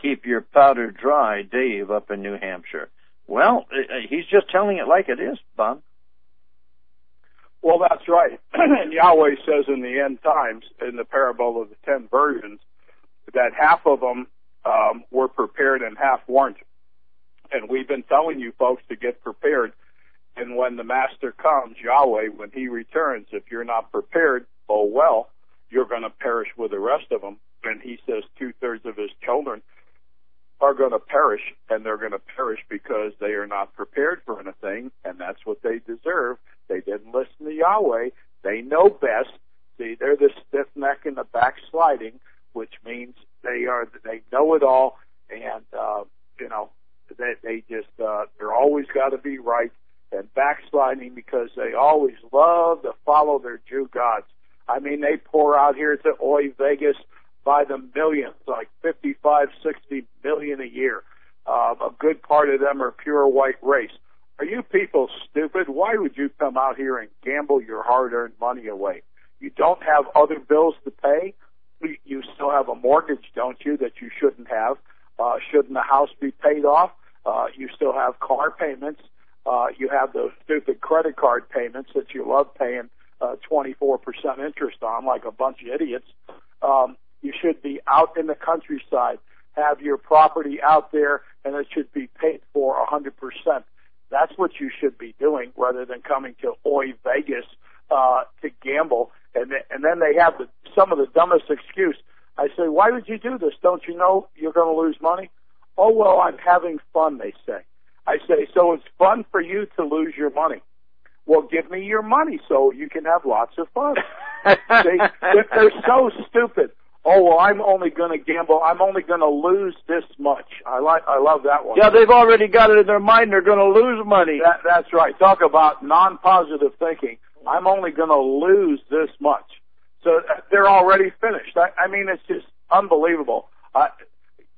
Keep your powder dry, Dave, up in New Hampshire. Well, uh, uh, he's just telling it like it is, Bob. Well, that's right. and Yahweh says in the end times, in the parable of the ten virgins, that half of them um, were prepared and half weren't. And we've been telling you folks to get prepared and when the master comes, Yahweh, when he returns, if you're not prepared, oh well, you're going to perish with the rest of them. And he says two thirds of his children are going to perish, and they're going to perish because they are not prepared for anything, and that's what they deserve. They didn't listen to Yahweh. They know best. See, they're the stiff neck and the backsliding, which means they are they know it all, and uh, you know they they just uh, they're always got to be right and backsliding because they always love to follow their Jew gods. I mean, they pour out here to Oi Vegas by the millions, like 55, 60 million a year. Uh, a good part of them are pure white race. Are you people stupid? Why would you come out here and gamble your hard-earned money away? You don't have other bills to pay. You still have a mortgage, don't you, that you shouldn't have? Uh, shouldn't the house be paid off? Uh, you still have car payments. Uh, you have those stupid credit card payments that you love paying uh, 24% interest on, like a bunch of idiots. Um, you should be out in the countryside, have your property out there, and it should be paid for 100%. That's what you should be doing, rather than coming to Oi Vegas uh, to gamble. And th- and then they have the, some of the dumbest excuse. I say, why would you do this? Don't you know you're going to lose money? Oh well, I'm having fun. They say. I say, so it's fun for you to lose your money. Well, give me your money so you can have lots of fun. they, they're so stupid. Oh well, I'm only going to gamble. I'm only going to lose this much. I like. I love that one. Yeah, they've already got it in their mind. They're going to lose money. That, that's right. Talk about non-positive thinking. I'm only going to lose this much. So uh, they're already finished. I, I mean, it's just unbelievable. Uh,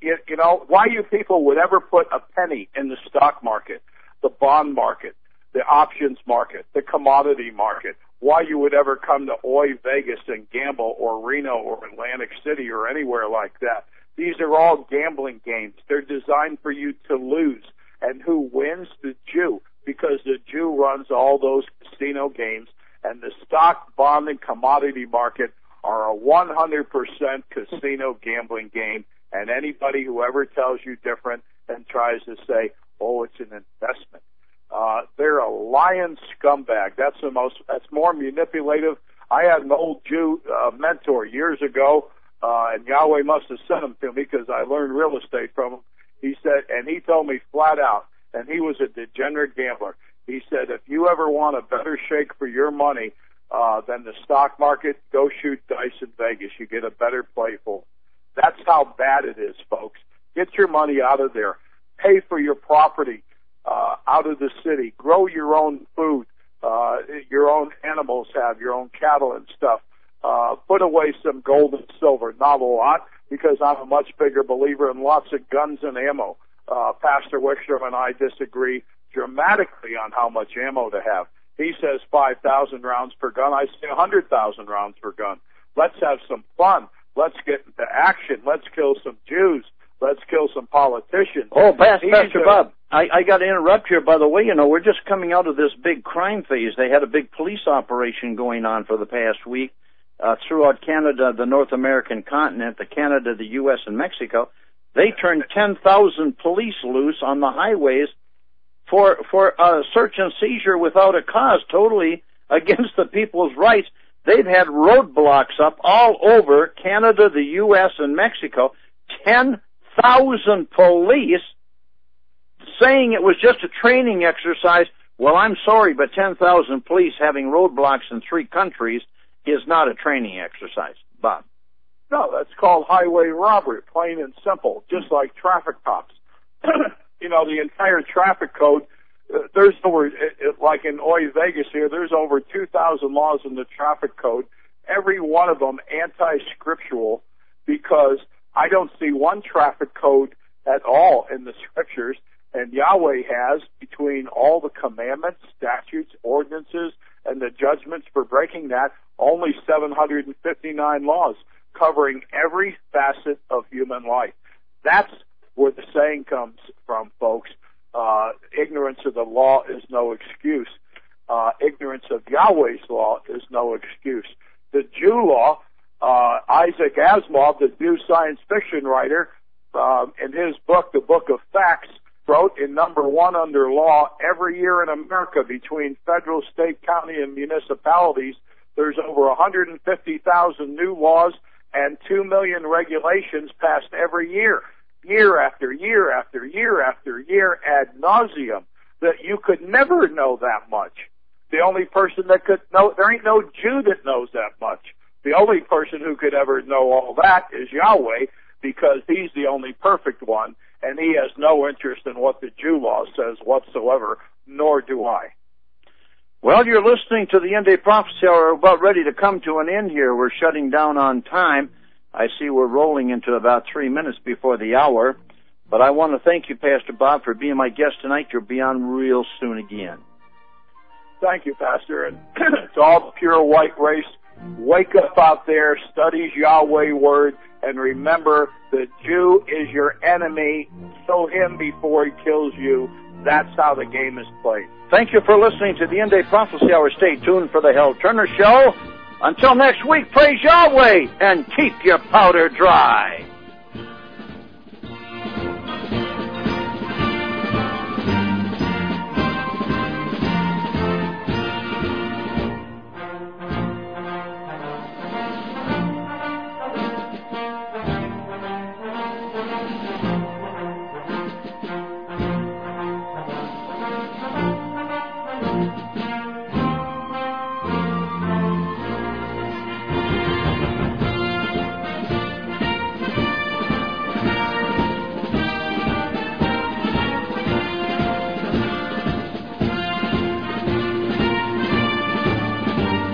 you, you know, why you people would ever put a penny in the stock market, the bond market, the options market, the commodity market, why you would ever come to Oi Vegas and gamble or Reno or Atlantic City or anywhere like that. These are all gambling games. They're designed for you to lose. And who wins? The Jew. Because the Jew runs all those casino games and the stock, bond, and commodity market are a 100% casino gambling game and anybody who ever tells you different and tries to say, oh, it's an investment, uh, they're a lying scumbag. That's the most, that's more manipulative. I had an old Jew uh, mentor years ago, uh, and Yahweh must have sent him to me because I learned real estate from him. He said, and he told me flat out, and he was a degenerate gambler. He said, if you ever want a better shake for your money, uh, than the stock market, go shoot dice in Vegas. You get a better playful. That's how bad it is, folks. Get your money out of there. Pay for your property uh, out of the city. Grow your own food. Uh, your own animals have your own cattle and stuff. Uh, put away some gold and silver. Not a lot, because I'm a much bigger believer in lots of guns and ammo. uh, Pastor Wickstrom and I disagree dramatically on how much ammo to have. He says 5,000 rounds per gun. I say 100,000 rounds per gun. Let's have some fun. Let's get into action. Let's kill some Jews. Let's kill some politicians. Oh, Pastor, Pastor Bob, I, I got to interrupt here. By the way, you know, we're just coming out of this big crime phase. They had a big police operation going on for the past week uh, throughout Canada, the North American continent, the Canada, the U.S., and Mexico. They turned 10,000 police loose on the highways for for a search and seizure without a cause, totally against the people's rights. They've had roadblocks up all over Canada, the U.S., and Mexico. 10,000 police saying it was just a training exercise. Well, I'm sorry, but 10,000 police having roadblocks in three countries is not a training exercise. Bob. No, that's called highway robbery, plain and simple, just like traffic cops. you know, the entire traffic code, uh, there's over, it, it, like in Oy Vegas here, there's over 2,000 laws in the traffic code, every one of them anti-scriptural because I don't see one traffic code at all in the scriptures and Yahweh has between all the commandments, statutes, ordinances, and the judgments for breaking that, only 759 laws covering every facet of human life. That's where the saying comes from, folks. Uh, ignorance of the law is no excuse. Uh, ignorance of Yahweh's law is no excuse. The Jew law, uh, Isaac Asimov, the Jew science fiction writer, um, in his book, The Book of Facts, wrote in number one under law every year in America between federal, state, county, and municipalities, there's over 150,000 new laws and 2 million regulations passed every year, year after year after year after year ad nauseum that you could never know that much. The only person that could know, there ain't no Jew that knows that much. The only person who could ever know all that is Yahweh because he's the only perfect one and he has no interest in what the Jew law says whatsoever, nor do I. Well, you're listening to the End Day Prophecy Hour. We're about ready to come to an end here. We're shutting down on time. I see we're rolling into about three minutes before the hour. But I want to thank you, Pastor Bob, for being my guest tonight. You'll be on real soon again. Thank you, Pastor. And to all the pure white race, wake up out there, study Yahweh word, and remember the Jew is your enemy. Kill him before he kills you. That's how the game is played. Thank you for listening to the End Day Prophecy Hour. Stay tuned for the Hal Turner Show. Until next week, praise Yahweh and keep your powder dry.